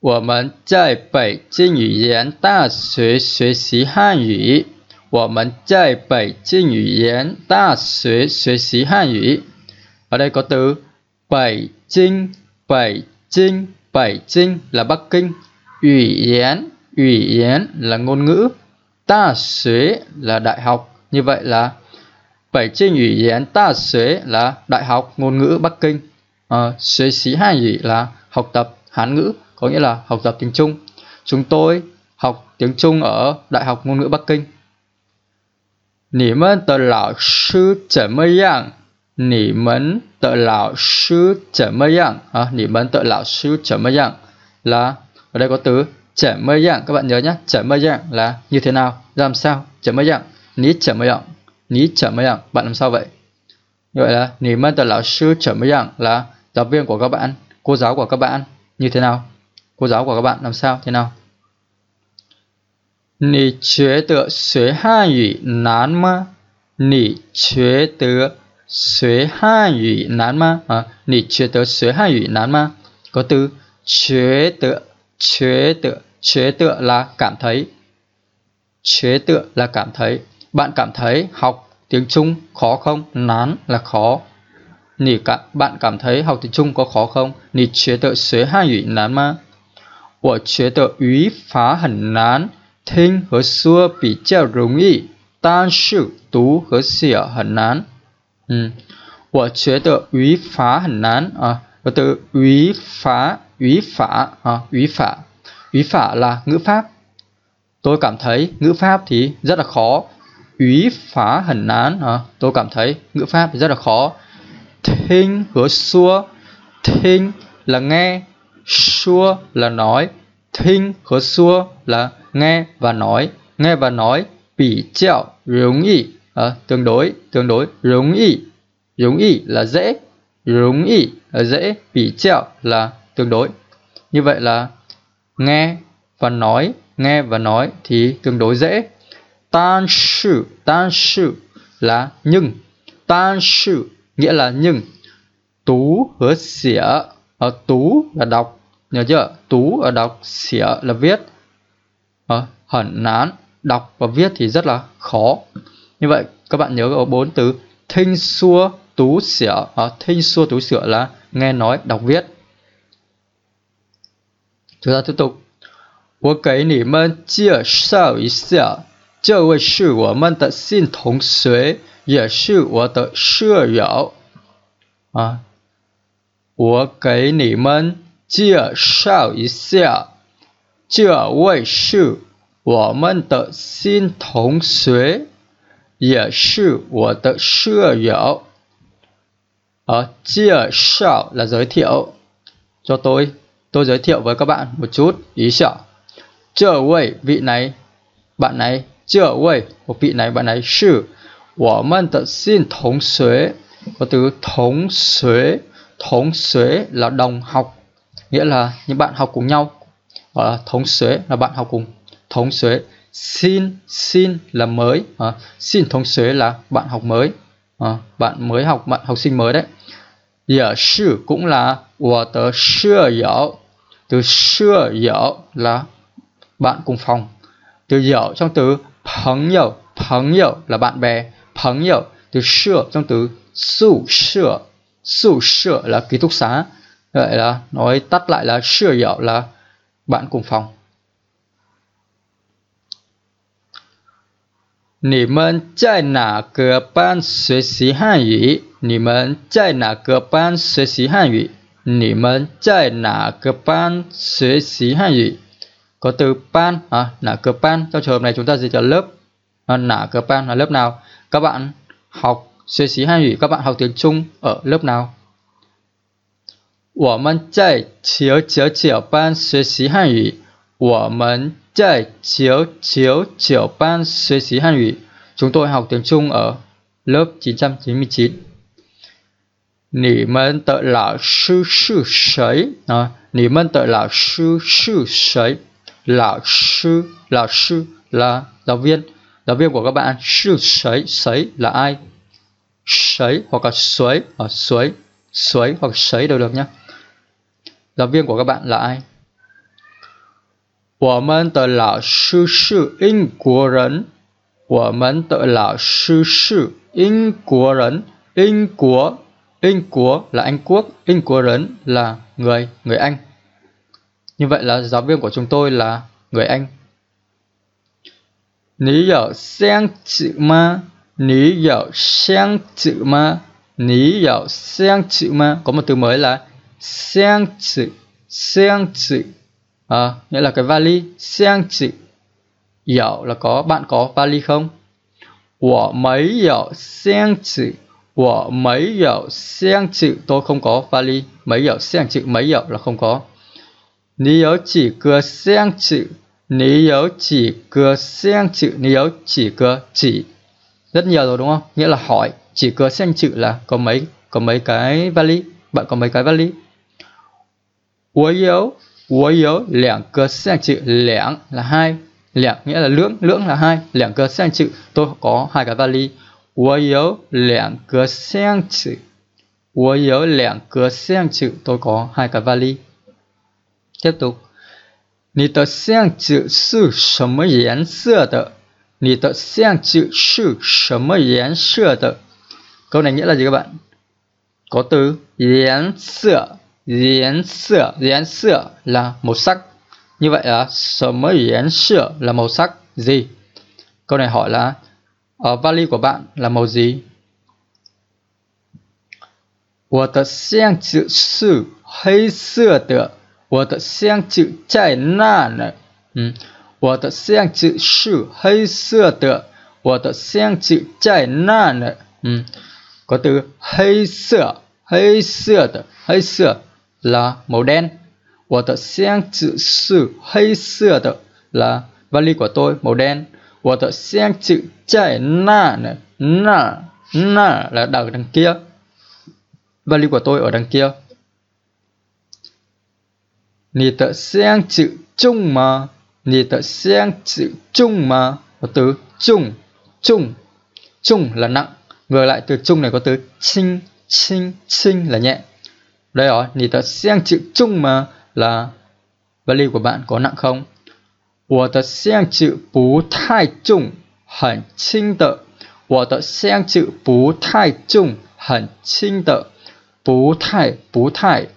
我们在北京语言大学学习汉语。我们在北京语言大学学习汉语. Ở đây có từ Bảy Kinh, Bảy Kinh, Bảy Kinh là Bắc Kinh, Ủy Yến, Ủy Yến là ngôn ngữ, Ta Xuế là đại học. Như vậy là Bảy Kinh Ủy Yến Ta Xuế là đại học ngôn ngữ Bắc Kinh. À, Xuế xí hai ủy là học tập Hán ngữ, có nghĩa là học tập tiếng Trung. Chúng tôi học tiếng Trung ở Đại học ngôn ngữ Bắc Kinh. 你们的老师怎么样？你们的老师怎么样啊？你们的老师怎么样là ở đây có từ chậm mơ dạng các bạn nhớ nhé chậm mơ dạng là như thế nào làm sao chậm mơ dạng ní chậm mơ dạng ní chậm mơ dạng bạn làm sao vậy như vậy là nỉ mân tờ lão sư chậm mơ dạng là giáo viên của các bạn cô giáo của các bạn như thế nào cô giáo của các bạn làm sao thế nào 你觉得学汉语难吗？你觉得学汉语难吗？啊，你觉得学汉语难吗？Có từ 觉得，觉得，觉得 là cảm thấy. 觉得 là cảm thấy. Bạn cảm thấy học tiếng Trung khó không? Nán là khó. Nì cả, bạn cảm thấy học tiếng Trung có khó không? Nì 觉得学汉语难吗？ 我觉得语法很难。听和说比较容易，但是读和写很难。嗯，我觉得语法很难啊。我的语法语法à,语pháp语pháp là ngữ pháp tôi cảm thấy ngữ pháp thì rất là khó语法很难 à, tôi cảm thấy ngữ pháp thì rất là khó thinh和说 thinh là nghe Xua là nói, thinh 和说 là nghe và nói. Nghe và nói, bỉ chẹo, rúng y, à, ờ, tương đối, tương đối, rúng y, Rúng y là dễ, rúng y là dễ, bỉ chẹo là tương đối. Như vậy là nghe và nói, nghe và nói thì tương đối dễ. Tan sự, tan sự là nhưng. Tan sự nghĩa là nhưng. Tú hứa xỉa, à, tú là đọc, nhớ chưa tú ở đọc xỉa là viết à, hẳn nán đọc và viết thì rất là khó như vậy các bạn nhớ có bốn từ thinh xua tú sửa à, thinh xua tú sửa là nghe nói đọc viết chúng ta tiếp tục 我给你们介绍一下，这位是我们的新同学，也是我的舍友。啊，我给你们 介绍一下，这位是我们的新同学，也是我的舍友。Ở chia sẻ là giới thiệu cho tôi. Tôi giới thiệu với các bạn một chút ý sợ. Trở vị vị này, bạn này, trở vị một vị này, bạn này sư. 我们的新同学 có từ thống xuế thống xuế là đồng học nghĩa là những bạn học cùng nhau. Gọi là thống xuế là bạn học cùng. Thống xuế xin xin là mới. À, xin thống xuế là bạn học mới. À, bạn mới học bạn học sinh mới đấy. Giả sư cũng là của tớ xưa hiểu từ xưa hiểu là bạn cùng phòng. Từ hiểu trong từ phẳng hiểu phẳng hiểu là bạn bè. Phẳng hiểu từ xưa trong từ sụ sửa sụ sửa là ký túc xá. Vậy là nói tắt lại là sửa hiểu là bạn cùng phòng. Nì mân chạy nả cửa ban suy xí hàn yu. Nì mân chạy nả cửa ban suy xí hàn yu. Nì mân chạy nả cửa ban suy xí hàn yu. Có từ ban, à, nả cửa ban. Trong trường hợp này chúng ta dịch là lớp. À, nả cửa ban là lớp nào? Các bạn học suy xí hàn yu. Các bạn học tiếng Trung ở lớp nào? 我们在九九九班学习汉语我们在九九九班学习汉语 chúng tôi học tiếng Trung ở lớp 999 Nỉ mân tự lão sư sư sấy à, Nỉ mân tự lão sư sư sấy Lão sư Lão sư là giáo viên Giáo viên của các bạn Sư sấy Sấy là ai Sấy hoặc là suối ở suối Suối hoặc sấy đều được nhé Giáo viên của các bạn là ai 我们的老师是英国人。我们的老师是英国人。英国,英Quốc là Anh Quốc, Anh Quốc人 là người, người Anh. Như vậy là giáo viên của chúng tôi là người Anh. 你有相纸吗？你有相纸吗？你有相纸吗? Có một từ mới là xiang chữ xiang chữ à, nghĩa là cái vali. Xiang chữ hiểu là có bạn có vali không? Của mấy hiểu xiang chữ của mấy hiểu xiang chữ tôi không có vali. Mấy hiểu xiang chữ mấy hiểu là không có. Ní yếu chỉ cửa xiang chữ ní yếu chỉ cửa xiang chữ ní yếu chỉ cửa chỉ. Rất nhiều rồi đúng không? Nghĩa là hỏi chỉ cửa xiang chữ là có mấy có mấy cái vali? Bạn có mấy cái vali? 我有我有两个相纸 lẻng là hai lẻng nghĩa là lưỡng lưỡng là hai lẻng cơ sang chữ tôi có hai cái vali 我有两个相纸我有两个相纸 tôi có hai cái vali tiếp tục 你的相纸是什么颜色的？你的相纸是什么颜色的？Câu này nghĩa là gì các bạn? Có từ 颜色 Yến sữa, yến sữa là màu sắc. Như vậy là sở mới yến sữa là màu sắc gì? Câu này hỏi là ở vali của bạn là màu gì? 我的相纸是黑色的，我的相纸在那呢。嗯，我的相纸是黑色的，我的相纸在那呢。嗯，có từ 黑色，黑色的，黑色 là màu đen. Của là vali của tôi màu đen. Của tờ xiang là đằng đằng kia. Vali của tôi ở đằng kia. Nì tờ Có từ chung, chung, chung là nặng. Ngược lại từ chung này có từ chinh, chinh, chinh là nhẹ. Đây rồi, thì ta xem chữ chung mà là vali của bạn có nặng không. Của ta xem chữ bú thai chung hẳn chinh tợ. Của ta xem chữ bú thai chung hẳn chinh tợ. Bú thai, bú thai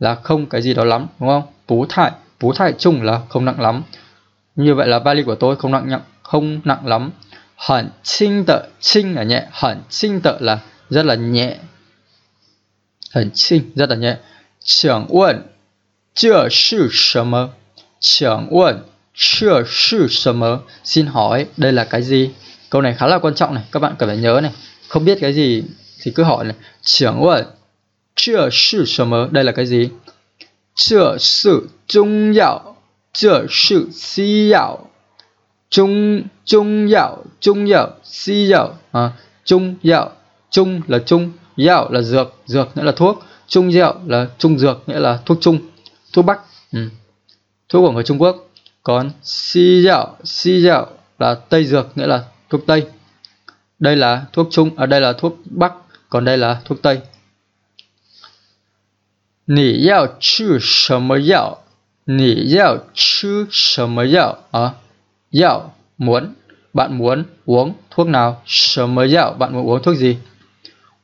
là không cái gì đó lắm, đúng không? Bú thai, bú thai chung là không nặng lắm. Như vậy là value của tôi không nặng nhặng, không nặng lắm. Hẳn chinh tợ, chinh là nhẹ, hẳn chinh tợ là rất là nhẹ, 很轻，rất là nhẹ. 请问这是什么？请问这是什么？Xin hỏi đây là cái gì? Câu này khá là quan trọng này, các bạn cần phải nhớ này. Không biết cái gì thì cứ hỏi này. 请问这是什么？đây là cái gì? 这是中药，这是西药。中中药，中药，西药啊，中药，中 là trung Dạo là dược, dược nghĩa là thuốc. Trung dạo là trung dược nghĩa là thuốc trung, thuốc bắc. Ừ. Thuốc của người Trung Quốc. Còn si dạo, si dạo là tây dược nghĩa là thuốc tây. Đây là thuốc trung, ở à, đây là thuốc bắc, còn đây là thuốc tây. Nì yào chư sầm yào Nì yào chư sầm yào à, Yào, muốn Bạn muốn uống thuốc nào Sầm dạo bạn muốn uống thuốc gì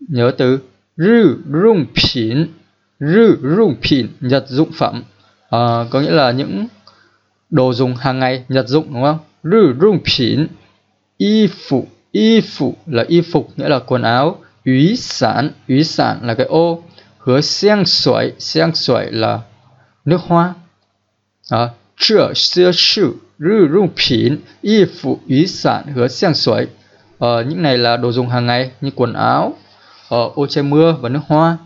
Nhớ từ rư rung pin rư rung pin nhật dụng phẩm. À, có nghĩa là những đồ dùng hàng ngày nhật dụng đúng không? Rư rung pin y phụ y phụ là y phục nghĩa là quần áo. Úy sản úy sản là cái ô. Hứa xiang suối xiang suối là nước hoa. À, chưa xưa sự rư rung pin y phụ úy sản hứa xiang suối à, ờ, những này là đồ dùng hàng ngày như quần áo ở ô che mưa và nước hoa.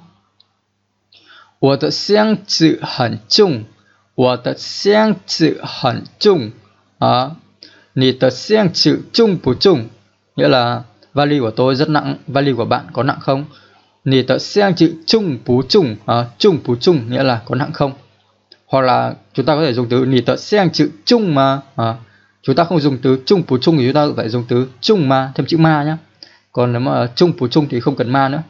我的箱子很重， 我的箱子很重啊你的箱子重不重 nghĩa là vali của tôi rất nặng vali của bạn có nặng không Nì tờ xiang chữ chung bú chung à, chung bú chung nghĩa là có nặng không hoặc là chúng ta có thể dùng từ nì tờ xiang chữ chung mà à, chúng ta không dùng từ chung bú chung thì chúng ta phải dùng từ chung mà thêm chữ ma nhé còn nếu mà chung phủ chung thì không cần ma nữa.